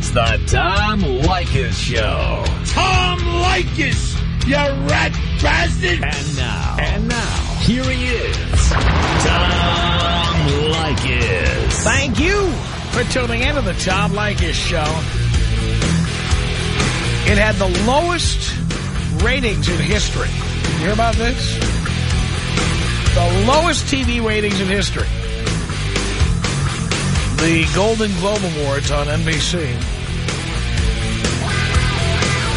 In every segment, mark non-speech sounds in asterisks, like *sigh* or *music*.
It's the Tom Leykis Show. Tom Leykis, you rat bastard! And now. And now. Here he is. Tom Leykis. Thank you for tuning in to the Tom Leykis Show. It had the lowest ratings in history. You hear about this? The lowest TV ratings in history. The Golden Globe Awards on NBC.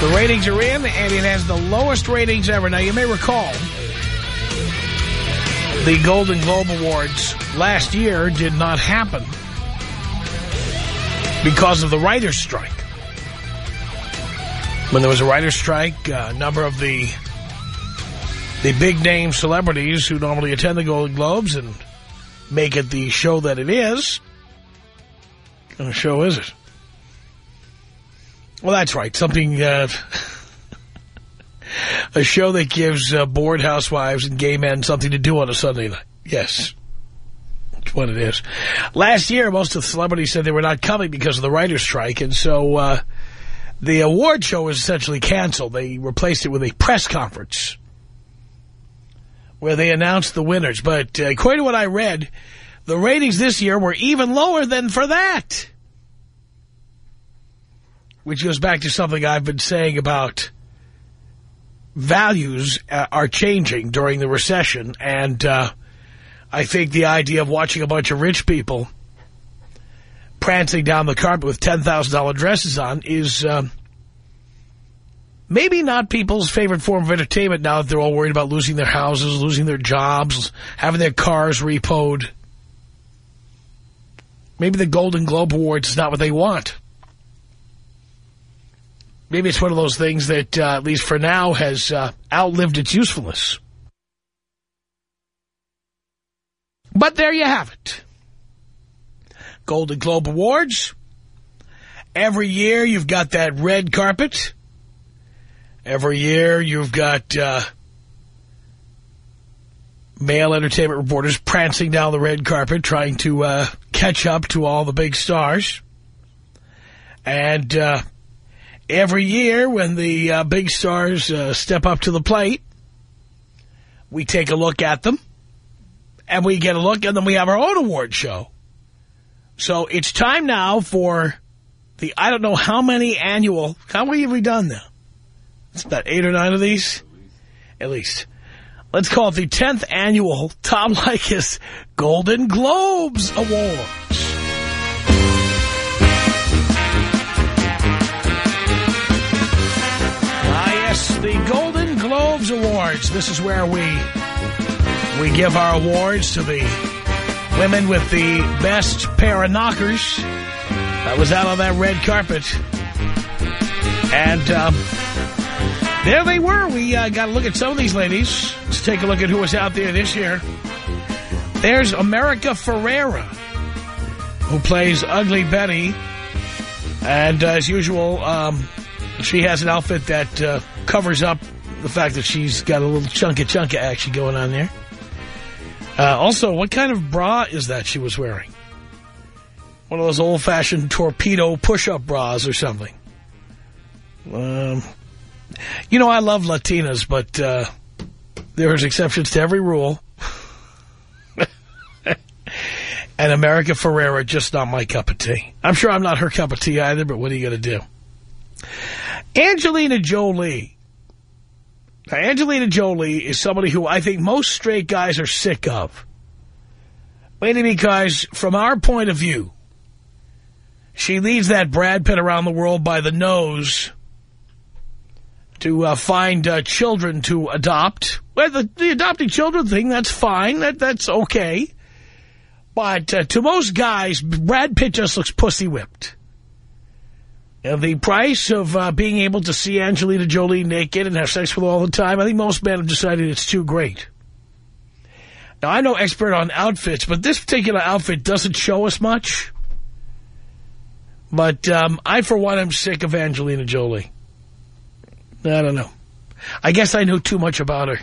The ratings are in, and it has the lowest ratings ever. Now, you may recall, the Golden Globe Awards last year did not happen because of the writer's strike. When there was a writer's strike, uh, a number of the the big-name celebrities who normally attend the Golden Globes and make it the show that it is. What kind of show is it? Well, that's right. Something, uh, *laughs* a show that gives uh, bored housewives and gay men something to do on a Sunday night. Yes. That's what it is. Last year, most of the celebrities said they were not coming because of the writer's strike, and so uh, the award show was essentially canceled. They replaced it with a press conference where they announced the winners. But uh, according to what I read, the ratings this year were even lower than for that. Which goes back to something I've been saying about values uh, are changing during the recession. And uh, I think the idea of watching a bunch of rich people prancing down the carpet with $10,000 dresses on is um, maybe not people's favorite form of entertainment now that they're all worried about losing their houses, losing their jobs, having their cars repoed. Maybe the Golden Globe Awards is not what they want. Maybe it's one of those things that, uh, at least for now, has uh, outlived its usefulness. But there you have it. Golden Globe Awards. Every year you've got that red carpet. Every year you've got uh, male entertainment reporters prancing down the red carpet trying to uh, catch up to all the big stars. And uh, every year when the uh, big stars uh, step up to the plate, we take a look at them. And we get a look, and then we have our own award show. So it's time now for the, I don't know how many annual, how many have we done now? It's about eight or nine of these? At least. Let's call it the 10th annual Tom Leykis Golden Globes Awards. Awards. This is where we we give our awards to the women with the best pair of knockers. That was out on that red carpet. And um, there they were. We uh, got to look at some of these ladies. Let's take a look at who was out there this year. There's America Ferrera, who plays Ugly Betty. And uh, as usual, um, she has an outfit that uh, covers up the fact that she's got a little chunky chunky action going on there. Uh, also, what kind of bra is that she was wearing? One of those old-fashioned torpedo push-up bras or something. Um, you know, I love Latinas, but uh, there's exceptions to every rule. *laughs* and America Ferrera, just not my cup of tea. I'm sure I'm not her cup of tea either, but what are you going to do? Angelina Jolie. Now, Angelina Jolie is somebody who I think most straight guys are sick of. Mainly because, from our point of view, she leads that Brad Pitt around the world by the nose to uh, find uh, children to adopt. Well, the, the, adopting children thing, that's fine. That That's okay. But uh, to most guys, Brad Pitt just looks pussy-whipped. And the price of uh, being able to see Angelina Jolie naked and have sex with her all the time, I think most men have decided it's too great. Now, I'm no expert on outfits, but this particular outfit doesn't show us much. But um, I, for one, am sick of Angelina Jolie. I don't know. I guess I knew too much about her.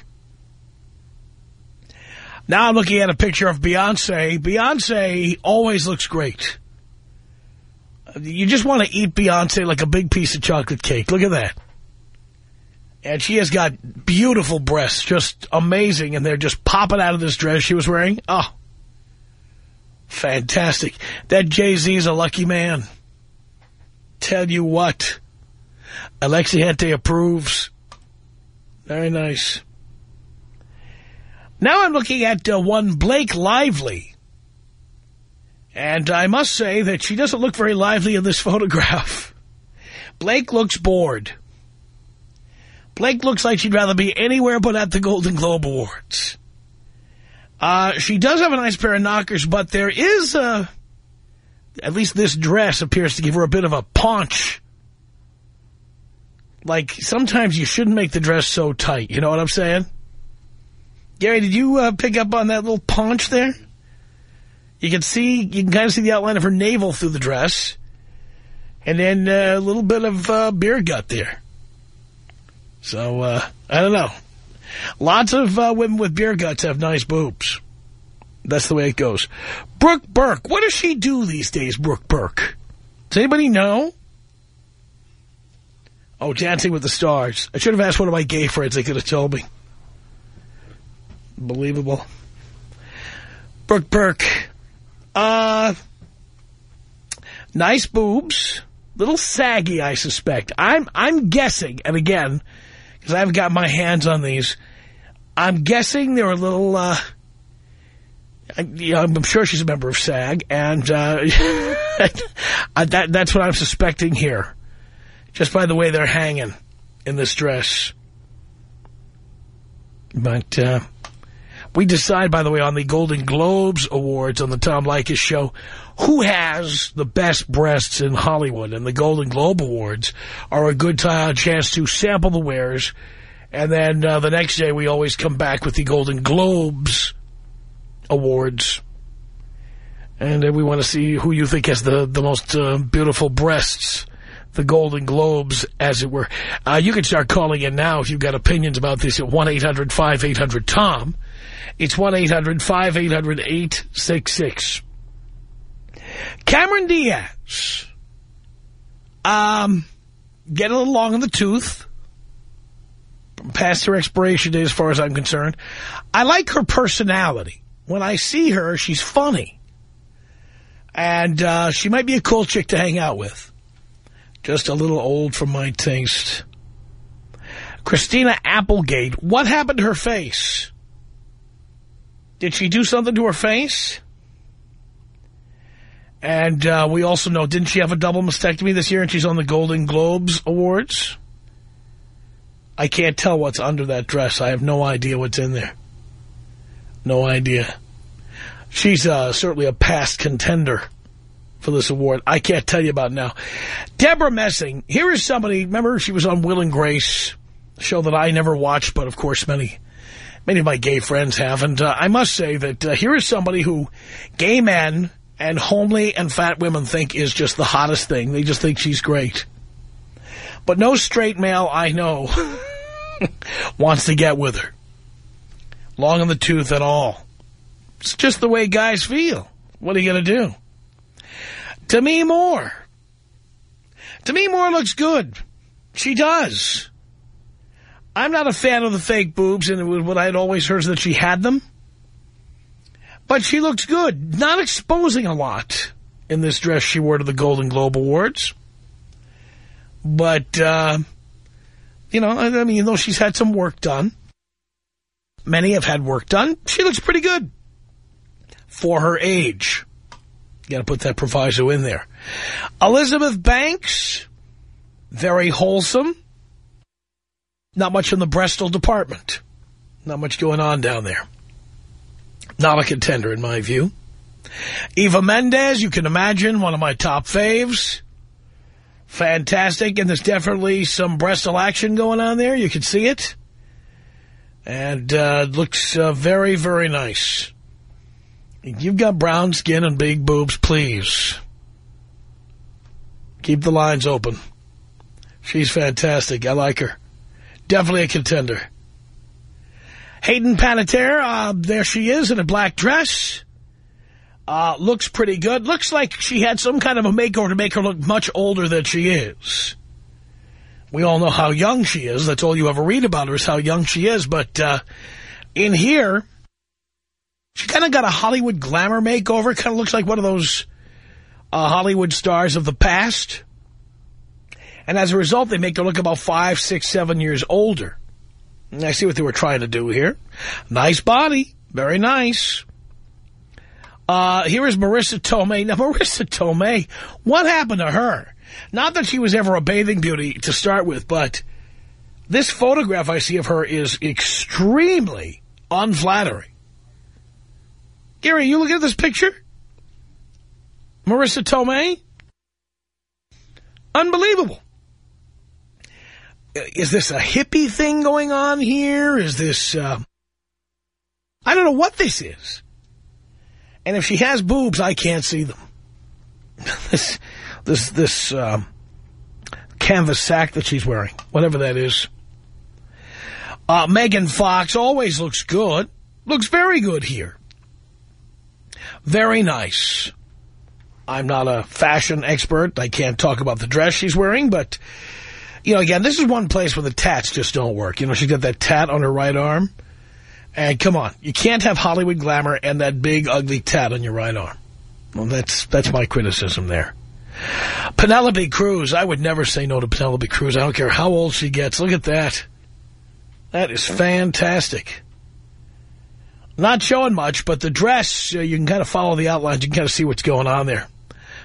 Now I'm looking at a picture of Beyonce. Beyonce always looks great. You just want to eat Beyonce like a big piece of chocolate cake. Look at that. And she has got beautiful breasts, just amazing, and they're just popping out of this dress she was wearing. Oh, fantastic. That Jay-Z is a lucky man. Tell you what, Alexi Hente approves. Very nice. Now I'm looking at uh, one Blake Lively. And I must say that she doesn't look very lively in this *laughs* photograph. Blake looks bored. Blake looks like she'd rather be anywhere but at the Golden Globe Awards. Uh, she does have a nice pair of knockers, but there is a... At least this dress appears to give her a bit of a paunch. Like, sometimes you shouldn't make the dress so tight. You know what I'm saying? Gary, did you uh, pick up on that little paunch there? You can see, you can kind of see the outline of her navel through the dress. And then uh, a little bit of uh, beer gut there. So, uh, I don't know. Lots of uh, women with beer guts have nice boobs. That's the way it goes. Brooke Burke. What does she do these days, Brooke Burke? Does anybody know? Oh, Dancing with the Stars. I should have asked one of my gay friends. They could have told me. Believable. Brooke Burke. Uh, nice boobs. Little saggy, I suspect. I'm I'm guessing, and again, because I haven't got my hands on these, I'm guessing they're a little. Uh, I'm sure she's a member of SAG, and uh, *laughs* that that's what I'm suspecting here, just by the way they're hanging in this dress. But uh, we decide, by the way, on the Golden Globes Awards on the Tom Leykis show, who has the best breasts in Hollywood. And the Golden Globe Awards are a good time, chance to sample the wares. And then uh, the next day we always come back with the Golden Globes Awards. And uh, we want to see who you think has the, the most uh, beautiful breasts the Golden Globes, as it were. Uh, you can start calling in now if you've got opinions about this at 1-800-5800-TOM. It's 1-800-5800-866. Cameron Diaz. Um, get a little long in the tooth. Past her expiration date as far as I'm concerned. I like her personality. When I see her, she's funny. And uh, she might be a cool chick to hang out with. Just a little old for my taste. Christina Applegate. What happened to her face? Did she do something to her face? And uh, we also know, didn't she have a double mastectomy this year and she's on the Golden Globes Awards? I can't tell what's under that dress. I have no idea what's in there. No idea. She's uh, certainly a past contender for this award. I can't tell you about now. Deborah Messing. Here is somebody, remember she was on Will and Grace, a show that I never watched, but of course many many of my gay friends have. And uh, I must say that uh, here is somebody who gay men and homely and fat women think is just the hottest thing. They just think she's great. But no straight male I know *laughs* wants to get with her. Long in the tooth at all. It's just the way guys feel. What are you going to do? Demi Moore. Demi Moore looks good. She does. I'm not a fan of the fake boobs, and it was what I had always heard is that she had them. But she looks good. Not exposing a lot in this dress she wore to the Golden Globe Awards. But, uh, you know, I mean, though she's had some work done, many have had work done, she looks pretty good for her age. Got to put that proviso in there. Elizabeth Banks, very wholesome. Not much in the Bristol department. Not much going on down there. Not a contender, in my view. Eva Mendes, you can imagine, one of my top faves. Fantastic, and there's definitely some Bristol action going on there. You can see it. And uh, looks uh, very, very nice. You've got brown skin and big boobs, please. Keep the lines open. She's fantastic. I like her. Definitely a contender. Hayden Panettiere, uh, there she is in a black dress. Uh, looks pretty good. Looks like she had some kind of a makeover to make her look much older than she is. We all know how young she is. That's all you ever read about her is how young she is. But uh, in here, she kind of got a Hollywood glamour makeover. Kind of looks like one of those uh, Hollywood stars of the past. And as a result, they make her look about five, six, seven years older. And I see what they were trying to do here. Nice body. Very nice. Uh, here is Marisa Tomei. Now, *laughs* Marisa Tomei, what happened to her? Not that she was ever a bathing beauty to start with, but this photograph I see of her is extremely unflattering. Gary, you look at this picture? Marisa Tomei? Unbelievable. Is this a hippie thing going on here? Is this, uh, I don't know what this is. And if she has boobs, I can't see them. *laughs* this, this, this, um, canvas sack that she's wearing, whatever that is. Uh, Megan Fox always looks good. Looks very good here. Very nice. I'm not a fashion expert. I can't talk about the dress she's wearing, but, you know, again, this is one place where the tats just don't work. You know, she's got that tat on her right arm. And come on, you can't have Hollywood glamour and that big, ugly tat on your right arm. Well, that's that's my criticism there. Penelope Cruz. I would never say no to Penelope Cruz. I don't care how old she gets. Look at that. That is fantastic. Not showing much, but the dress, uh, you can kind of follow the outlines. You can kind of see what's going on there.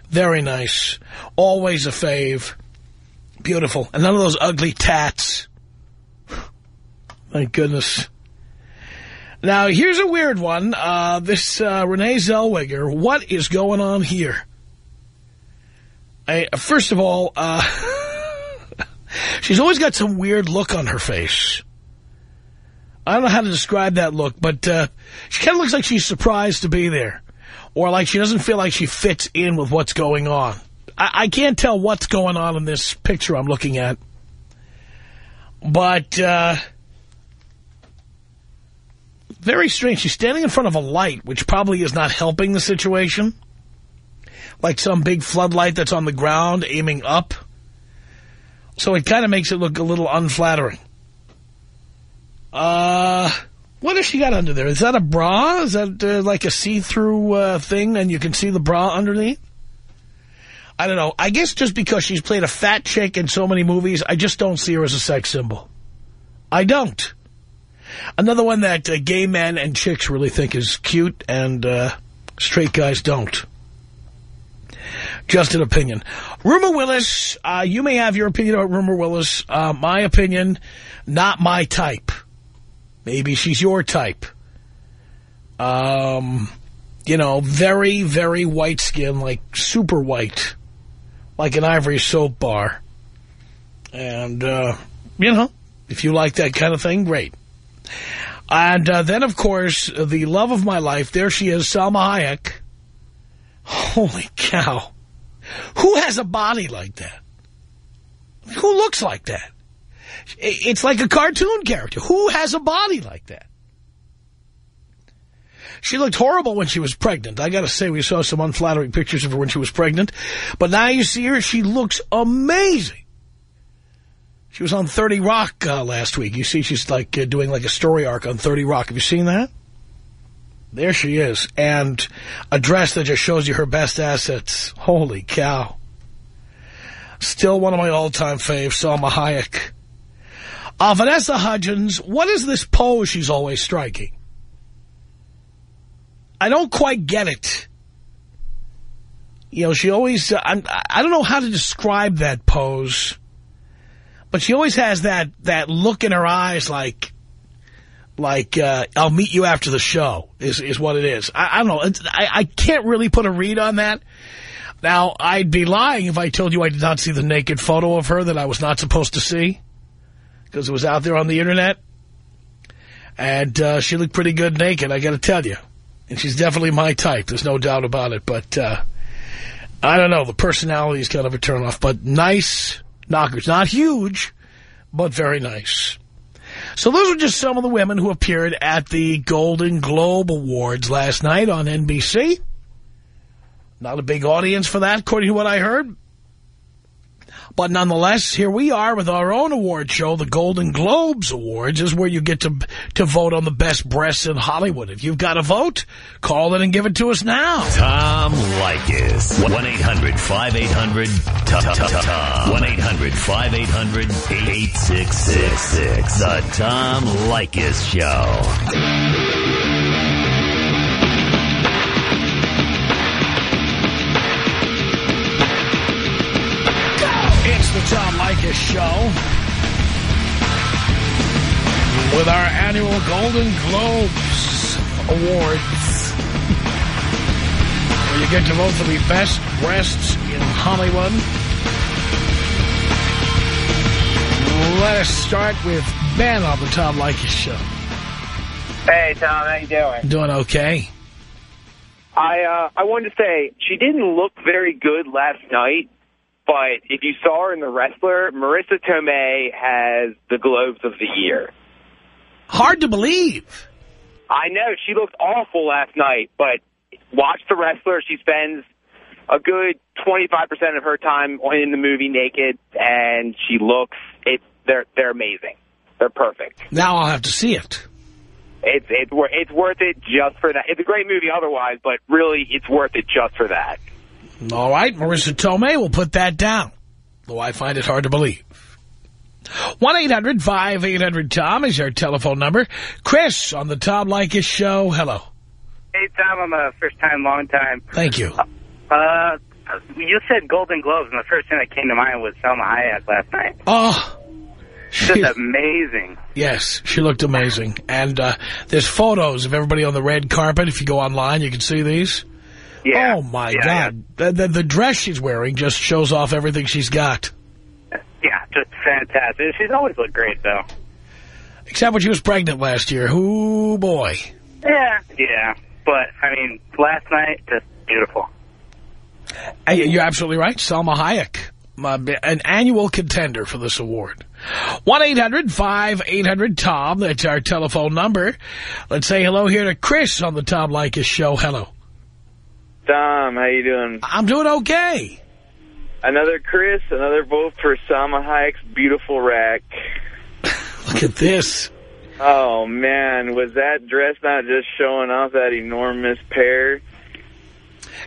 Very nice. Always a fave. Beautiful. And none of those ugly tats. Thank goodness. Now, here's a weird one. Uh, this uh, Renee Zellweger, what is going on here? I, first of all, uh, *laughs* she's always got some weird look on her face. I don't know how to describe that look, but uh, she kind of looks like she's surprised to be there. Or like she doesn't feel like she fits in with what's going on. I, I can't tell what's going on in this picture I'm looking at. But... Uh, very strange. She's standing in front of a light, which probably is not helping the situation. Like some big floodlight that's on the ground aiming up. So it kind of makes it look a little unflattering. Uh, what has she got under there? Is that a bra? Is that uh, like a see-through uh, thing and you can see the bra underneath? I don't know. I guess just because she's played a fat chick in so many movies, I just don't see her as a sex symbol. I don't. Another one that uh, gay men and chicks really think is cute and uh, straight guys don't. Just an opinion. Rumer Willis, uh, you may have your opinion about Rumer Willis. Uh, my opinion, not my type. Maybe she's your type. Um, you know, very, very white skin, like super white, like an ivory soap bar. And, uh, you know, if you like that kind of thing, great. And uh, then, of course, the love of my life, there she is, Salma Hayek. Holy cow. Who has a body like that? Who looks like that? It's like a cartoon character. Who has a body like that? She looked horrible when she was pregnant. I got to say, we saw some unflattering pictures of her when she was pregnant. But now you see her, she looks amazing. She was on 30 Rock uh, last week. You see she's like uh, doing like a story arc on 30 Rock. Have you seen that? There she is. And a dress that just shows you her best assets. Holy cow. Still one of my all-time faves, Salma Hayek. Uh, Vanessa Hudgens, what is this pose she's always striking? I don't quite get it. You know, she always, uh, I'm, I don't know how to describe that pose. But she always has that, that look in her eyes like, like, uh, I'll meet you after the show is, is what it is. I, I don't know. I, I can't really put a read on that. Now, I'd be lying if I told you I did not see the naked photo of her that I was not supposed to see because it was out there on the Internet. And uh, she looked pretty good naked, I got to tell you. And she's definitely my type. There's no doubt about it. But uh, I don't know. The personality is kind of a turnoff. But nice, knockers. Not huge, but very nice. So those are just some of the women who appeared at the Golden Globe Awards last night on NBC. Not a big audience for that, according to what I heard. But nonetheless, here we are with our own award show, the Golden Globes Awards, is where you get to to vote on the best breasts in Hollywood. If you've got a vote, call in and give it to us now. Tom Leykis. 1-800-5800-TOM. 1-800-5800-8666. The Tom Leykis Show. The Tom Leykis Show. With our annual Golden Globes Awards. Where you get to vote for the best breasts in Hollywood. Let us start with Ben on the Tom Leykis Show. Hey, Tom, how you doing? Doing okay? I uh, I wanted to say she didn't look very good last night, but if you saw her in The Wrestler, Marisa Tomei has the Globes of the Year. Hard to believe. I know she looked awful last night, but watch The Wrestler. She spends a good 25% of her time in the movie naked, and she looks it. They're they're amazing. They're perfect. Now I'll have to see it. It's it's it's worth it just for that. It's a great movie otherwise, but really it's worth it just for that. All right, Marisa Tomei will put that down, though I find it hard to believe. 1-800-5800-TOM is our telephone number. Chris on the Tom Leykis Show. Hello. Hey, Tom, I'm a first-time, long-time. Thank you. Uh, you said Golden Globes, and the first thing that came to mind was Selma Hayek last night. Oh, Just she, amazing. yes, she looked amazing. And uh, there's photos of everybody on the red carpet. If you go online, you can see these. Yeah. Oh, my Yeah, God. The, the, the dress she's wearing just shows off everything she's got. Yeah, yeah, just fantastic. She's always looked great, though. Except when she was pregnant last year. Ooh, boy. Yeah. Yeah, but, I mean, last night, just beautiful. Hey, You're absolutely right. Salma Hayek, an annual contender for this award. 1-800-5800-TOM. That's our telephone number. Let's say hello here to Chris on the Tom Leykis show. Hello. Tom, how you doing? I'm doing okay. Another Chris, another vote for Salma Hayek's beautiful rack. *laughs* Look at this. Oh man, was that dress not just showing off that enormous pair?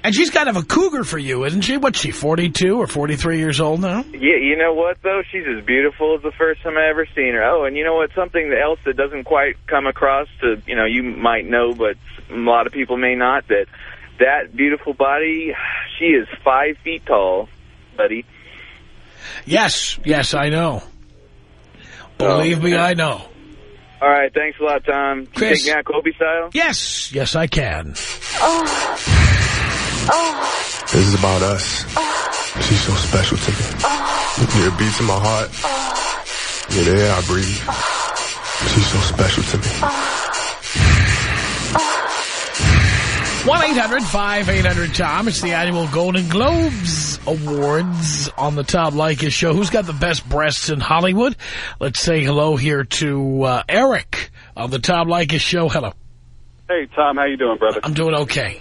And she's kind of a cougar for you, isn't she? What's she, 42 or 43 years old now? Yeah, you know what though? She's as beautiful as the first time I ever seen her. Oh, and you know what? Something else that doesn't quite come across to you know you might know, but a lot of people may not. That that beautiful body, she is five feet tall, buddy. Yes, yes, I know. Believe me, I know. All right, thanks a lot, Tom. Can Chris. You take me out Kobe style? Yes, yes, I can. oh, oh. This is about us. She's so special to me. Yeah, it beats in my heart. Oh. Yeah, the air I breathe. She's so special to me. Oh. 1-800-5800-TOM. It's the annual Golden Globes Awards on the Tom Leykis show. Who's got the best breasts in Hollywood? Let's say hello here to uh, Eric on the Tom Leykis show. Hello. Hey, Tom, how you doing, brother? I'm doing okay.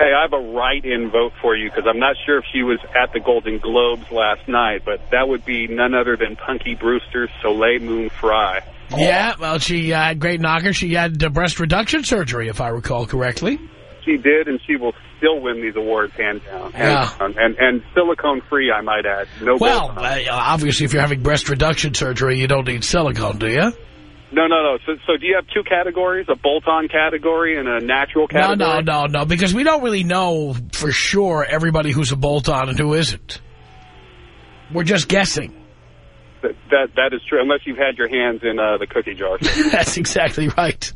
Hey, I have a write-in vote for you because I'm not sure if she was at the Golden Globes last night, but that would be none other than Punky Brewster's Soleil Moon Fry. Yeah, well, she uh, had great knocker. She had uh, breast reduction surgery, if I recall correctly. She did, and she will still win these awards hand down. Hands Yeah. down. And, and silicone-free, I might add. No Well, uh, obviously, if you're having breast reduction surgery, you don't need silicone, do you? No, no, no. So, so do you have two categories, a bolt-on category and a natural category? No, no, no, no, because we don't really know for sure everybody who's a bolt-on and who isn't. We're just guessing. That, that, that is true, unless you've had your hands in uh, the cookie jar. *laughs* That's exactly right.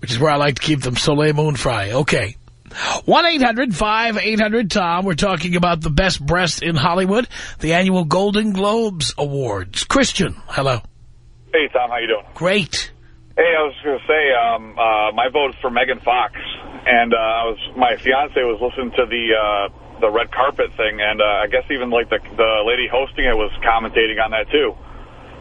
Which is where I like to keep them, Soleil Moon Fry. Okay. 1-800-5800-TOM. We're talking about the best breast in Hollywood, the annual Golden Globes Awards. Christian, hello. Hey, Tom, how you doing? Great. Hey, I was going to say, um, uh, my vote is for Megan Fox, and uh, I was my fiance was listening to the uh, the red carpet thing, and uh, I guess even like the the lady hosting it was commentating on that too,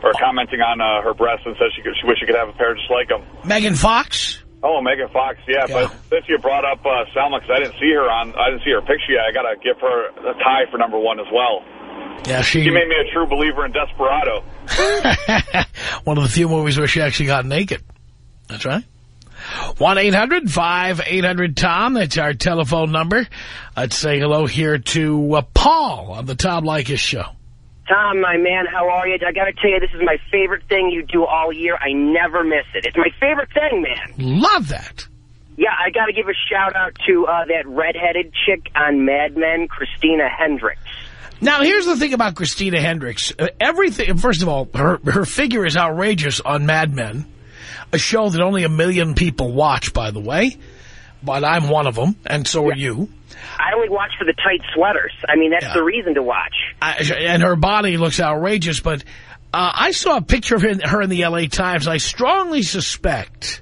or commenting on uh, her breasts and said she could, she wish she could have a pair just like them. Megan Fox? Oh, Megan Fox, yeah, But since you brought up uh, Selma, because I didn't see her on, I didn't see her picture yet. I got to give her a tie for number one as well. Yeah, she... She made me a true believer in Desperado. *laughs* One of the few movies where she actually got naked. That's right. 1-800-5800-TOM. That's our telephone number. Let's say hello here to uh, Paul on the Tom Leykis show. Tom, my man, how are you? I got to tell you, this is my favorite thing you do all year. I never miss it. It's my favorite thing, man. Love that. Yeah, I got to give a shout-out to uh, that redheaded chick on Mad Men, Christina Hendricks. Now, here's the thing about Christina Hendricks. Uh, everything, first of all, her, her figure is outrageous on Mad Men, a show that only a million people watch, by the way. But I'm one of them, and so are you. I only watch for the tight sweaters. I mean, that's Yeah. the reason to watch. I, and her body looks outrageous, but uh, I saw a picture of her in the L.A. Times. I strongly suspect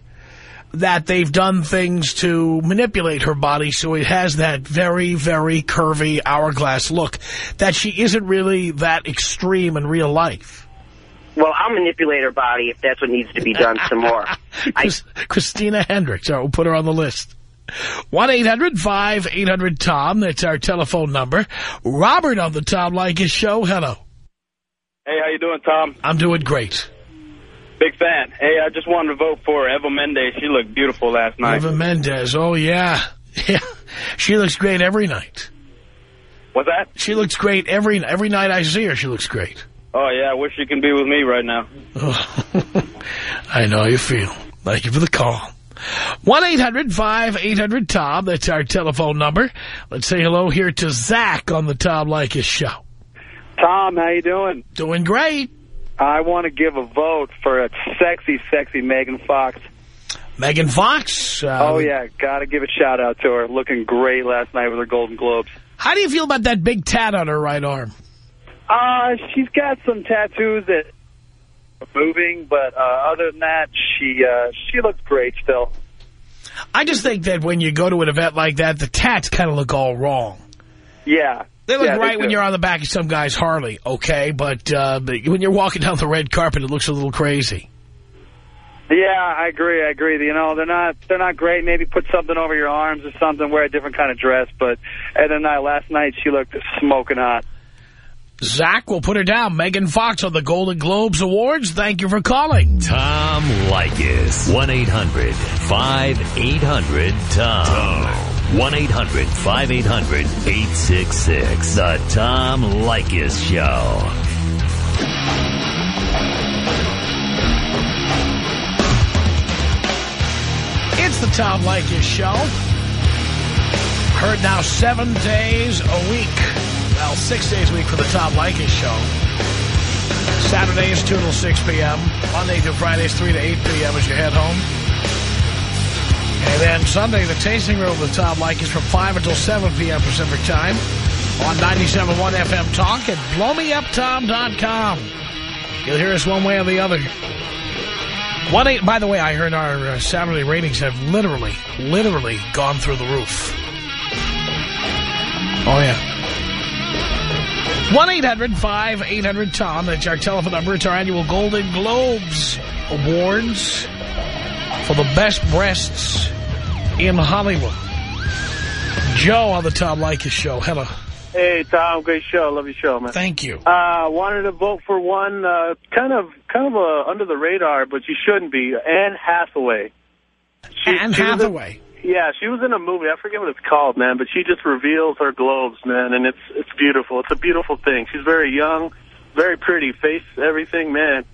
that they've done things to manipulate her body so it has that very, very curvy hourglass look, that she isn't really that extreme in real life. Well, I'll manipulate her body if that's what needs to be done some more. *laughs* Chris, Christina Hendricks. Right, we'll put her on the list. 1-800-5800-TOM. That's our telephone number. Robert on the Tom Leykis show. Hello. Hey, how you doing, Tom? I'm doing great. Big fan. Hey, I just wanted to vote for Eva Mendes. She looked beautiful last night. Eva Mendes. Oh, yeah. *laughs* Yeah. She looks great every night. What's that? She looks great every every night I see her. She looks great. Oh, yeah, I wish she can be with me right now. *laughs* I know how you feel. Thank you for the call. 1-800-5800-TOM. That's our telephone number. Let's say hello here to Zach on the Tom Leykis show. Tom, how you doing? Doing great. I want to give a vote for a sexy, sexy Megan Fox. Megan Fox. Uh, oh, yeah. Got to give a shout-out to her. Looking great last night with her Golden Globes. How do you feel about that big tat on her right arm? Uh, she's got some tattoos that moving, but uh, other than that, she uh, she looks great still. I just think that when you go to an event like that, the tats kind of look all wrong. Yeah. They look Yeah, right when you're on the back of some guy's Harley, okay? But, uh, but when you're walking down the red carpet, it looks a little crazy. Yeah, I agree. I agree. You know, they're not they're not great. Maybe put something over your arms or something. Wear a different kind of dress. But other than that, last night she looked smoking hot. Zach will put her down. Megan Fox on the Golden Globes Awards. Thank you for calling. Tom Leykis. 1-800-5800-TOM. 1-800-5800-866. The Tom Leykis Show. It's the Tom Leykis Show. Heard now seven days a week. Well, six days a week for the Tom Leykis Show. Saturdays, 2 till 6 p.m. Monday through Fridays, 3 to 8 p.m. as you head home. And then Sunday, the Tasting Room with Tom Leykis from 5 until 7 p.m. Pacific Time on 97.1 FM Talk at blowmeuptom.com. You'll hear us one way or the other. One eight, by the way, I heard our uh, Saturday ratings have literally, literally gone through the roof. Oh, yeah. 1-800-5800-TOM. That's our telephone number. It's our annual Golden Globes Awards for the best breasts in Hollywood. Joe on the Tom Leykis show. Hello. Hey, Tom, great show. Love your show, man. Thank you. Uh, wanted to vote for one, uh, kind of, kind of uh, under the radar, but you shouldn't be. Anne Hathaway. She, Anne Hathaway. Yeah, she was in a movie. I forget what it's called, man, but she just reveals her globes, man, and it's it's beautiful. It's a beautiful thing. She's very young, very pretty, face, everything, man.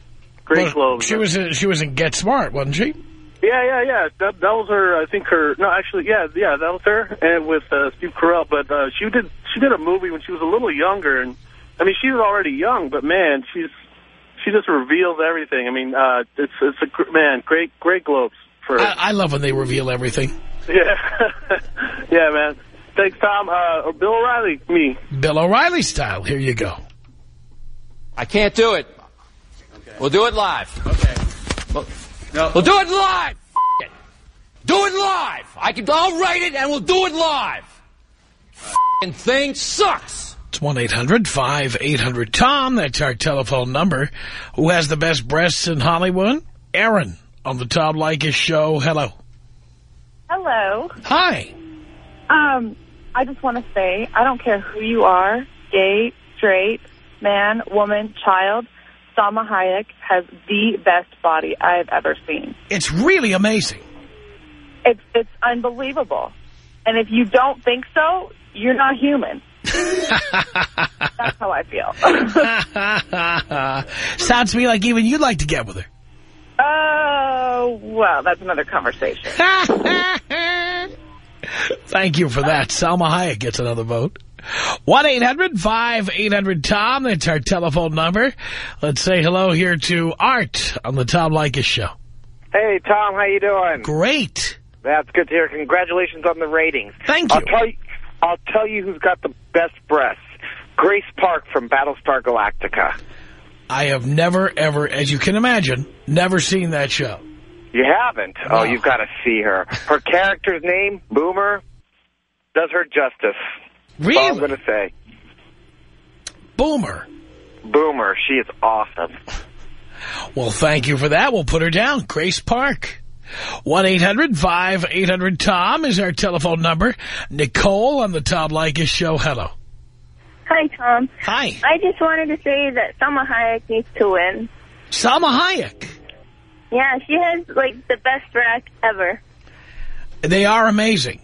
Great Well, globes. She man. was in, she was in Get Smart, wasn't she? Yeah, yeah, yeah. That that was her. I think her. No, actually, yeah, yeah, that was her, and with uh, Steve Carell. But uh, she did she did a movie when she was a little younger, and I mean, she was already young, but man, she's she just reveals everything. I mean, uh, it's it's a man, great great globes for I, I love when they reveal everything. *laughs* yeah, yeah, man. Thanks, Tom. Uh, Bill O'Reilly, me. Bill O'Reilly style. Here you go. I can't do it. We'll do it live. Okay. We'll, we'll do it live. It. Do it live. I can. I'll write it and we'll do it live. F***ing thing sucks. It's 1-800-5800-TOM. That's our telephone number. Who has the best breasts in Hollywood? Aaron on the Tom Leykis show. Hello. Hello. Hi. Um, I just want to say, I don't care who you are, gay, straight, man, woman, child, Salma Hayek has the best body I've ever seen. It's really amazing. It's it's unbelievable. And if you don't think so, you're not human. *laughs* That's how I feel. *laughs* Sounds to me like even you'd like to get with her. Oh, well, that's another conversation. *laughs* Thank you for that. Salma Hayek gets another vote. 1-800-5800-TOM. That's our telephone number. Let's say hello here to Art on the Tom Leykis Show. Hey, Tom, how you doing? Great. That's good to hear. Congratulations on the ratings. Thank I'll tell you, I'll tell you who's got the best breasts. Grace Park from Battlestar Galactica. I have never, ever, as you can imagine, never seen that show. You haven't? Oh, you've got to see her. Her character's name, Boomer, does her justice. That's all I'm going to say. Boomer. Boomer, she is awesome. Well, thank you for that. We'll put her down. Grace Park. 1-800-5800-TOM is our telephone number. Nicole on the Tom Leykis Show. Hello. Hi, Tom. Hi. I just wanted to say that Salma Hayek needs to win. Salma Hayek. Yeah, she has, like, the best rack ever. They are amazing.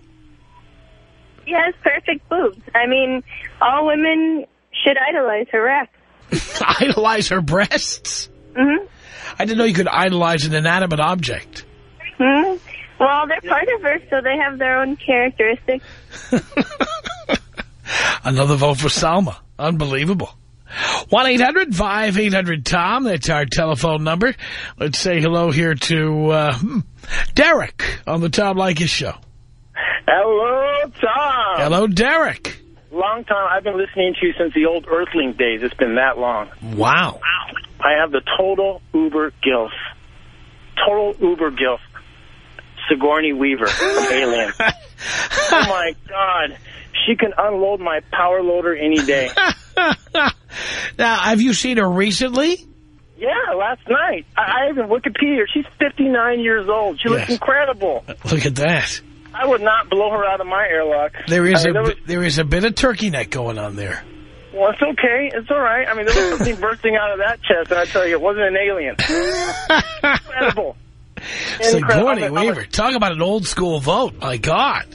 She has perfect boobs. I mean, all women should idolize her rack. *laughs* idolize her breasts? Mm-hmm. I didn't know you could idolize an inanimate object. hmm Well, they're part of her, so they have their own characteristics. *laughs* Another vote for Salma. Unbelievable. 1-800-5800-TOM. That's our telephone number. Let's say hello here to uh, hmm, Derek on the Tom Leykis Show. Hello, Tom. Hello, Derek. Long time. I've been listening to you since the old Earthling days. It's been that long. Wow. I have the total Uber gilf. Total Uber gilf. Sigourney Weaver from *laughs* Alien. *laughs* oh, my God. She can unload my power loader any day. *laughs* Now, have you seen her recently? Yeah, last night. I, I even Wikipedia. She's 59 years old. She looks incredible. Uh, look at that. I would not blow her out of my airlock. There is I mean, a there was- bit- there is a bit of turkey neck going on there. Well, it's okay. It's all right. I mean, there was something *laughs* bursting out of that chest, and I tell you, it wasn't an alien. *laughs* Incredible. Sigourney I'm a- I'm a- Weaver. Talk about an old school vote. My God.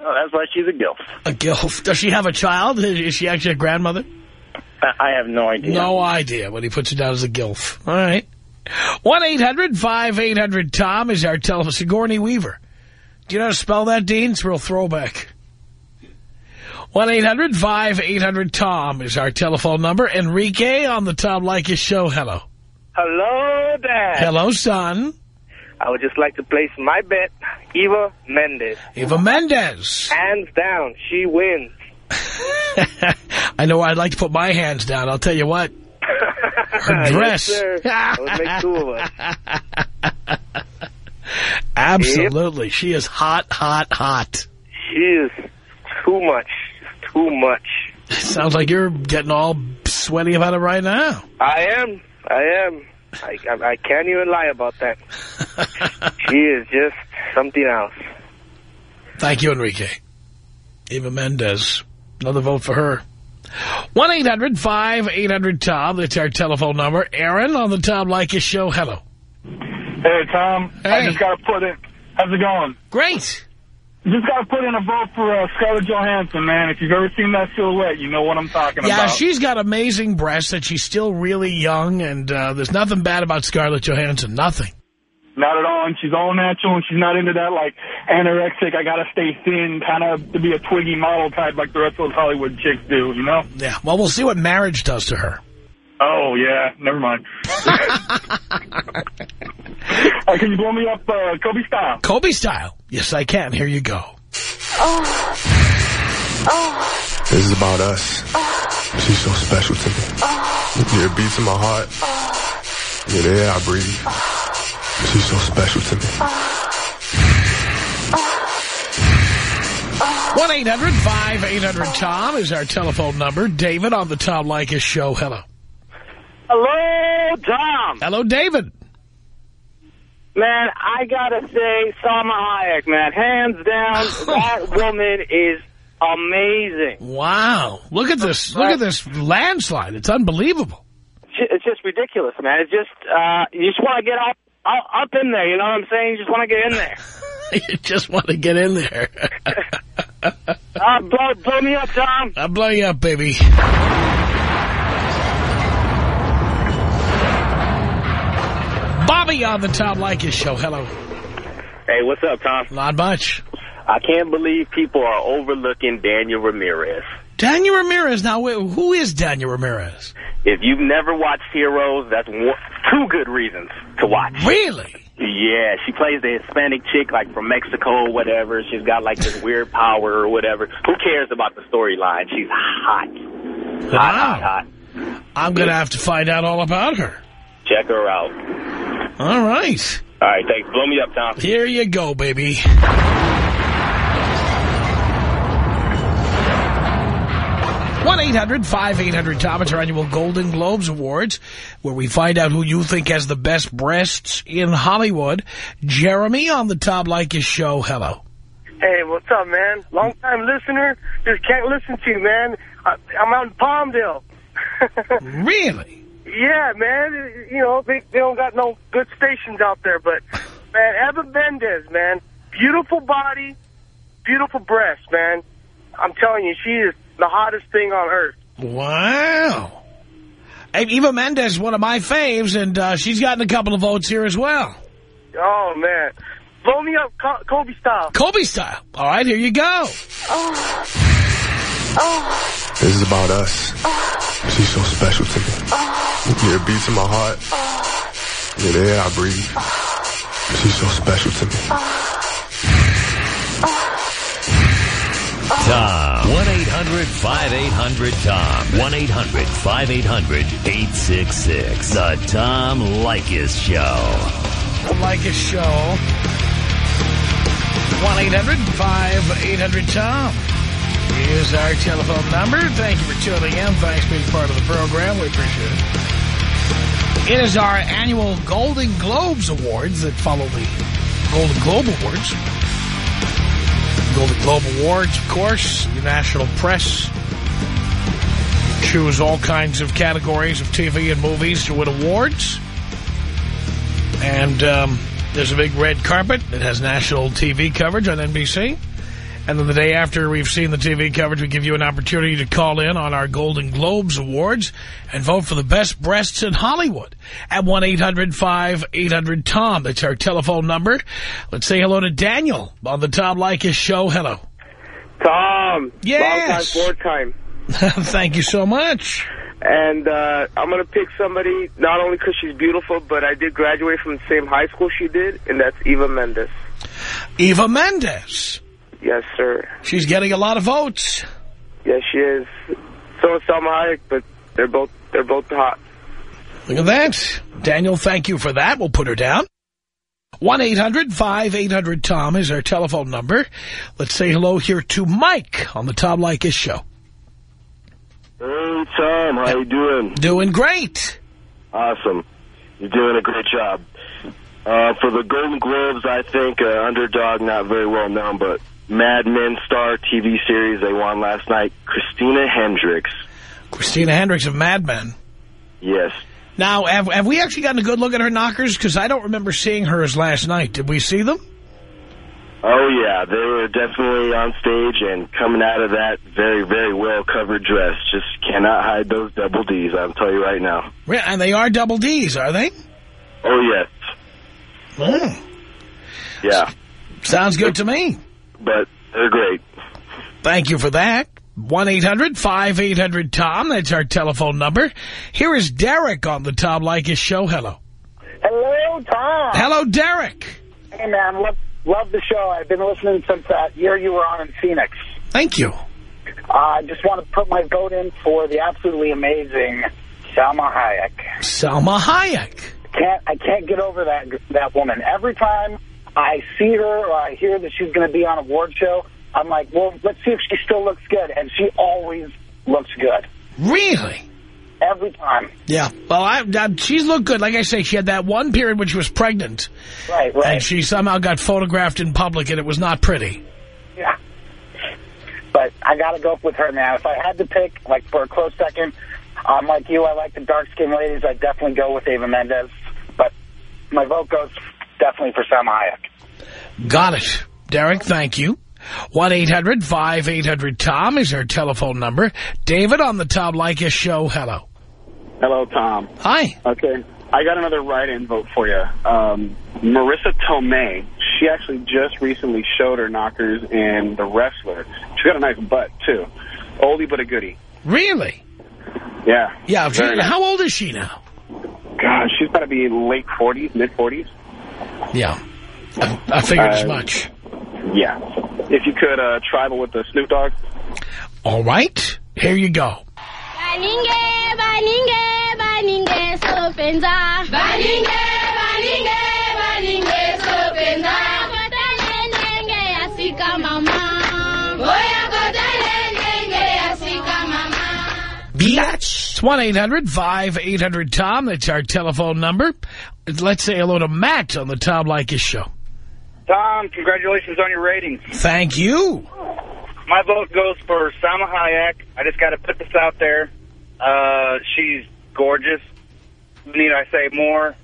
Oh, that's why she's a gilf. A gilf. Does she have a child? Is she actually a grandmother? I I have no idea. No idea when he puts it down as a gilf. All right. 1-800-5800-TOM is our telephone. Sigourney Weaver. Do you know how to spell that, Dean? It's a real throwback. 1-800-5800-TOM is our telephone number. Enrique on the Tom Leykis show. Hello. Hello, Dad. Hello, son. I would just like to place my bet, Eva Mendes. Eva Mendes. Hands down, she wins. *laughs* I know I'd like to put my hands down. I'll tell you what. *laughs* Her dress. Yes, would make two of us. *laughs* Absolutely. She is hot, hot, hot. She is too much. Too much. Sounds like you're getting all sweaty about it right now. I am. I am. I, I, I can't even lie about that. *laughs* she is just something else. Thank you, Enrique. Eva Mendes. Another vote for her. 1-800-5800-TOM. That's our telephone number. Aaron on the Tom Leykis show. Hello. Hey, Tom. I just got to put in. How's it going? Great. Just got to put in a vote for uh, Scarlett Johansson, man. If you've ever seen that silhouette, you know what I'm talking Yeah, about. Yeah, she's got amazing breasts and she's still really young and uh, there's nothing bad about Scarlett Johansson. Nothing. Not at all, and she's all natural, and she's not into that, like, anorexic, I gotta stay thin, kind of to be a twiggy model type like the rest of those Hollywood chicks do, you know? Yeah, well, we'll see what marriage does to her. Oh, yeah, never mind. Uh, can you blow me up uh, Kobe style? Kobe style. Yes, I can. Here you go. This is about us. She's so special to me. Yeah, it beats in my heart. Yeah, the air I breathe. She's so special to me. 1-800-5800-TOM is our telephone number. David on the Tom Leykis show. Hello. Hello, Tom. Hello, David. Man, I gotta say, Salma Hayek, man, hands down, *laughs* that woman is amazing. Wow. Look at this. Look at this landslide. It's unbelievable. It's just ridiculous, man. It's just, uh, you just want to get up, up in there, you know what I'm saying? You just want to get in there. *laughs* you just want to get in there. *laughs* uh, blow, blow me up, Tom. I'll blow you up, baby. Bobby on the Tom Leykis show. Hello. Hey, what's up, Tom? Not much. I can't believe people are overlooking Dania Ramirez. Dania Ramirez. Now, who is Dania Ramirez? If you've never watched Heroes, that's one, two good reasons to watch. Really? Yeah, she plays the Hispanic chick, like from Mexico or whatever. She's got like this weird power or whatever. Who cares about the storyline? She's hot. Hot, wow. hot, hot. I'm going to have to find out all about her. Check her out. All right. All right, thanks. Blow me up, Tom. Here you go, baby. one 800 tom It's our annual Golden Globes Awards, where we find out who you think has the best breasts in Hollywood. Jeremy on the Tom Leykis show. Hello. Hey, what's up, man? Long-time listener. Just can't listen to you, man. I, I'm out in Palmdale. *laughs* really? Yeah, man. You know, they, they don't got no good stations out there, but, man, Eva Mendes, man. Beautiful body, beautiful breast, man. I'm telling you, she is the hottest thing on earth. Wow. Hey, Eva Mendes is one of my faves, and uh, she's gotten a couple of votes here as well. Oh, man. Blow me up Kobe style. Kobe style. All right, here you go. Oh. Oh. This is about us. She's so special to me. Yeah, beats in my heart. Yeah, the air I breathe. She's so special to me. Tom. 1-800-5800-TOM. 1-800-5800-866. The Tom Leykis Show. The Leykis Show. 1-800-5800-TOM is our telephone number. Thank you for tuning in. Thanks for being part of the program. We appreciate it. It is our annual Golden Globes Awards that follow the Golden Globe Awards. Golden Globe Awards, of course, the national press choose all kinds of categories of TV and movies to win awards. And um, there's a big red carpet that has national TV coverage on NBC. And then the day after we've seen the TV coverage, we give you an opportunity to call in on our Golden Globes Awards and vote for the best breasts in Hollywood at 1-800-5800-TOM. That's our telephone number. Let's say hello to Daniel on the Tom Leykis show. Hello. Tom. Yes. Long time, time. *laughs* Thank you so much. And uh, I'm going to pick somebody not only because she's beautiful, but I did graduate from the same high school she did, and that's Eva Mendes. Eva Mendes. Yes, sir. She's getting a lot of votes. Yes, she is. So is Salma Hayek, but they're both they're both hot. Look at that. Daniel, thank you for that. We'll put her down. 1-800-5800-TOM is our telephone number. Let's say hello here to Mike on the Tom Leykis show. Hey, Tom. How you doing? Doing great. Awesome. You're doing a great job. Uh, for the Golden Globes, I think uh, underdog, not very well known, but Mad Men star TV series they won last night, Christina Hendricks. Christina Hendricks of Mad Men. Yes. Now, have, have we actually gotten a good look at her knockers? Because I don't remember seeing hers last night. Did we see them? Oh, yeah. They were definitely on stage and coming out of that very, very well-covered dress. Just cannot hide those double Ds, I'll tell you right now. Yeah, And they are double Ds, are they? Oh, yes. Mm. Yeah. Sounds good to me. But they're great. Thank you for that. 1-800-5800-TOM. That's our telephone number. Here is Derek on the Tom Leykis show. Hello. Hello, Tom. Hello, Derek. Hey, man. Love, love the show. I've been listening since that year you were on in Phoenix. Thank you. I uh, just want to put my vote in for the absolutely amazing Salma Hayek. Salma Hayek. Can't I can't get over that that woman. Every time I see her or I hear that she's going to be on a award show, I'm like, well, let's see if she still looks good. And she always looks good. Really? Every time. Yeah. Well, I, I, she's looked good. Like I say, she had that one period when she was pregnant. Right, right. And she somehow got photographed in public, and it was not pretty. Yeah. But I got to go with her, man. If I had to pick, like, for a close second, um, like you, I like the dark-skinned ladies. I'd definitely go with Ava Mendes. But my vote goes definitely for Sam Hayek. Got it. Derek, thank you. 1-800-5800-TOM is our telephone number. David on the Tom Leykis show. Hello. Hello, Tom. Hi. Okay. I got another write-in vote for you. Um, Marisa Tomei, she actually just recently showed her knockers in The Wrestler. She's got a nice butt, too. Oldie but a goodie. Really? Yeah. Yeah. She, nice. how old is she now? God, she's got to be late 40s, mid-40s. Yeah. I, I figured as Uh, much. Yeah. If you could uh, tribal with the Snoop Dogg. All right. Here you go. Baninge, baninge, baninge, sopenza. Baninge, baninge, baninge, sopenza. Kotale nenge asika mama. Boya kotale nenge asika mama. Biatch. It's 1-800-5800-TOM. That's our telephone number. Let's say hello to Matt on the Tom Leykis show. Tom, congratulations on your ratings. Thank you. My vote goes for Salma Hayek. I just got to put this out there. Uh, she's gorgeous. Need I say more?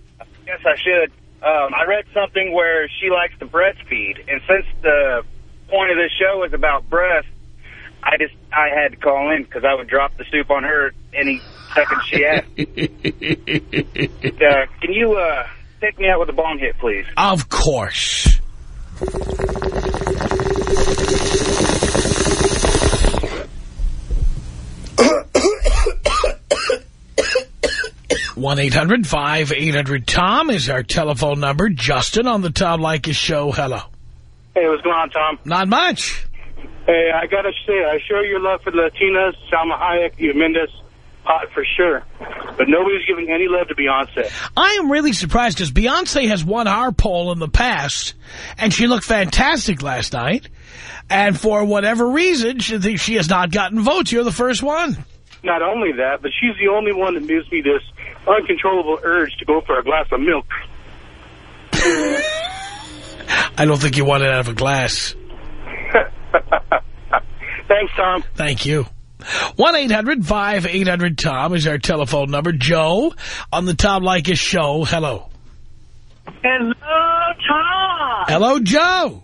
Yes, I should. Um, I read something where she likes to breastfeed, and since the point of this show is about breasts, I just I had to call in because I would drop the soup on her any second she asked. *laughs* uh, can you uh, take me out with a bong hit, please? Of course. one eight hundred five eight hundred. tom is our telephone number. Justin on the Tom Leykis show. Hello. Hey, what's going on, Tom? Not much. Hey, I gotta say, I show your love for the Latinas, Salma Hayek, Eva Mendes, hot for sure. But nobody's giving any love to Beyonce. I am really surprised because Beyonce has won our poll in the past, and she looked fantastic last night. And for whatever reason, she, she has not gotten votes. You're the first one. Not only that, but she's the only one that gives me this uncontrollable urge to go for a glass of milk. *laughs* I don't think you want it out of a glass. *laughs* Thanks, Tom. Thank you. 1-800-5800-TOM is our telephone number. Joe on the Tom Leykis show. Hello. Hello, Tom. Hello, Joe.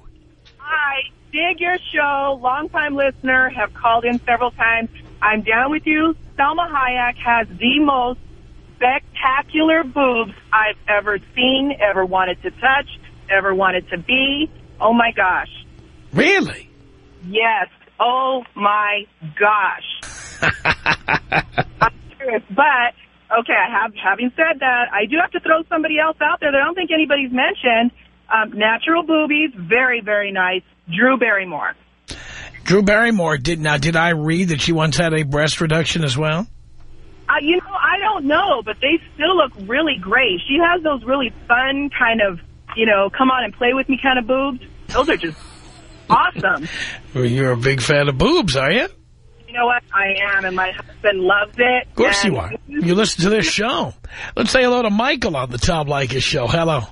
Hi. Dig your show. Longtime listener. Have called in several times. I'm down with you. Selma Hayek has the most spectacular boobs I've ever seen, ever wanted to touch, ever wanted to be. Oh, my gosh. Really? Yes. Oh, my gosh. *laughs* I'm serious. But, okay, I have, having said that, I do have to throw somebody else out there that I don't think anybody's mentioned. Um, natural boobies, very, very nice. Drew Barrymore. Drew Barrymore did now. Did I read that she once had a breast reduction as well? Uh, you know, I don't know, but they still look really great. She has those really fun kind of, you know, come on and play with me kind of boobs. Those are just awesome. *laughs* Well, you're a big fan of boobs, are you? You know what? I am, and my husband loves it. Of course and you are. You listen to this show. Let's say hello to Michael on the Tom Leykis show. Hello.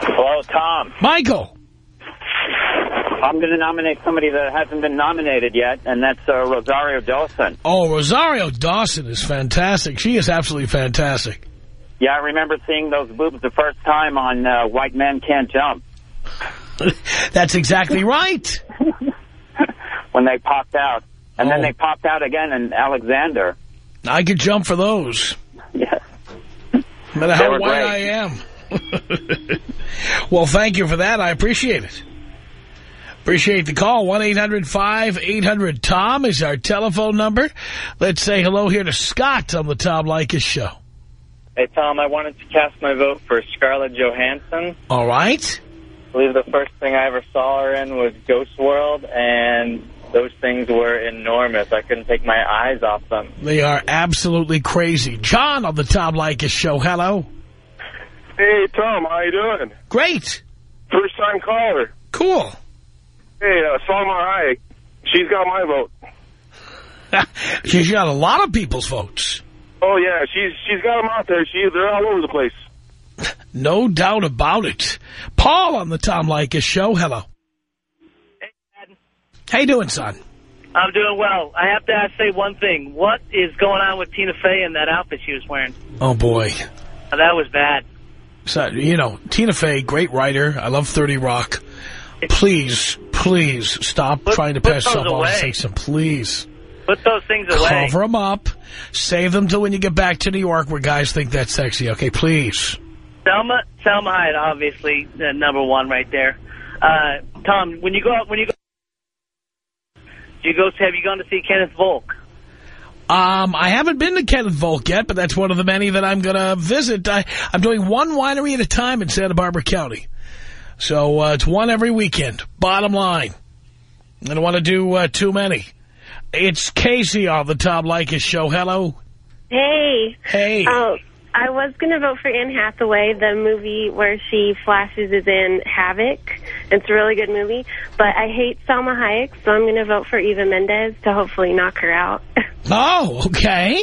Hello, Tom. Michael. I'm going to nominate somebody that hasn't been nominated yet, and that's uh, Rosario Dawson. Oh, Rosario Dawson is fantastic. She is absolutely fantastic. Yeah, I remember seeing those boobs the first time on uh, White Men Can't Jump *laughs* That's exactly right. *laughs* when they popped out. And then Oh. they popped out again in Alexander. I could jump for those. Yeah. No matter how were white great. I am. *laughs* well, thank you for that. I appreciate it. Appreciate the call. 1-800-5800-TOM is our telephone number. Let's say hello here to Scott on the Tom Leykis show. Hey, Tom, I wanted to cast my vote for Scarlett Johansson. All right. I believe the first thing I ever saw her in was Ghost World, and those things were enormous. I couldn't take my eyes off them. They are absolutely crazy. John on the Tom Leykis show. Hello. Hey, Tom, how you doing? Great. First time caller. Cool. Hey, uh, Salma Hayek. She's got my vote. *laughs* She's got a lot of people's votes. Oh, yeah, she's she's got them out there. She, they're all over the place. No doubt about it. Paul on the Tom Leykis show. Hello. Hey, Dad. How you doing, son? I'm doing well. I have to ask, say one thing. What is going on with Tina Fey and that outfit she was wearing? Oh, boy. That was bad. So, you know, Tina Fey, great writer. I love 30 Rock. Please, please stop trying to pass those yourself off away. and say some please. Put those things away. Cover them up. Save them till when you get back to New York where guys think that's sexy. Okay, please. Selma, Selma Hayek, obviously, uh, number one right there. Uh, Tom, when you go out, when you go, do you go, have you gone to see Kenneth Volk? Um, I haven't been to Kenneth Volk yet, but that's one of the many that I'm going to visit. I, I'm doing one winery at a time in Santa Barbara County. So uh, it's one every weekend. Bottom line. I don't want to do uh, too many. It's Casey on the Tom Leykis show. Hello. Hey. Hey. Oh, I was going to vote for Anne Hathaway. The movie where she flashes is in Havoc. It's a really good movie. But I hate Salma Hayek, so I'm going to vote for Eva Mendes to hopefully knock her out. *laughs* Oh, okay.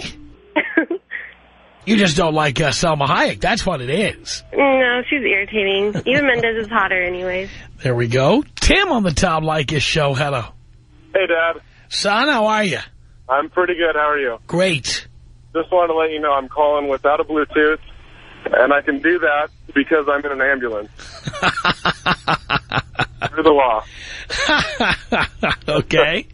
*laughs* you just don't like uh, Selma Hayek. That's what it is. no, she's irritating. Eva Mendes is hotter anyways. There we go. Tim on the Tom Leykis show. Hello. Hey, Dad. Son, how are you? I'm pretty good. How are you? Great. Just wanted to let you know I'm calling without a Bluetooth, and I can do that because I'm in an ambulance. *laughs* Through the law. okay.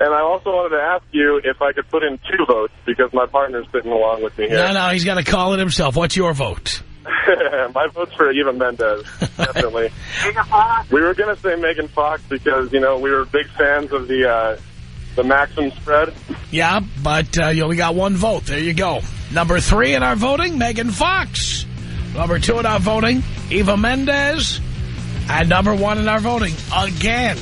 And I also wanted to ask you if I could put in two votes because my partner's sitting along with me here. No, no, he's got to call it himself. What's your vote? *laughs* my vote's for Eva Mendes, definitely. *laughs* Megan Fox? we were going to say Megan Fox because, you know, we were big fans of the uh, the maximum spread. Yeah, but uh, you only got one vote. There you go. Number three in our voting, Megan Fox. Number two in our voting, Eva Mendes. And number one in our voting, again,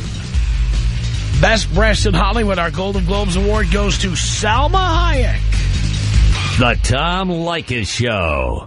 Best Breast in Hollywood. Our Golden Globes Award goes to Salma Hayek. The Tom Leykis Show.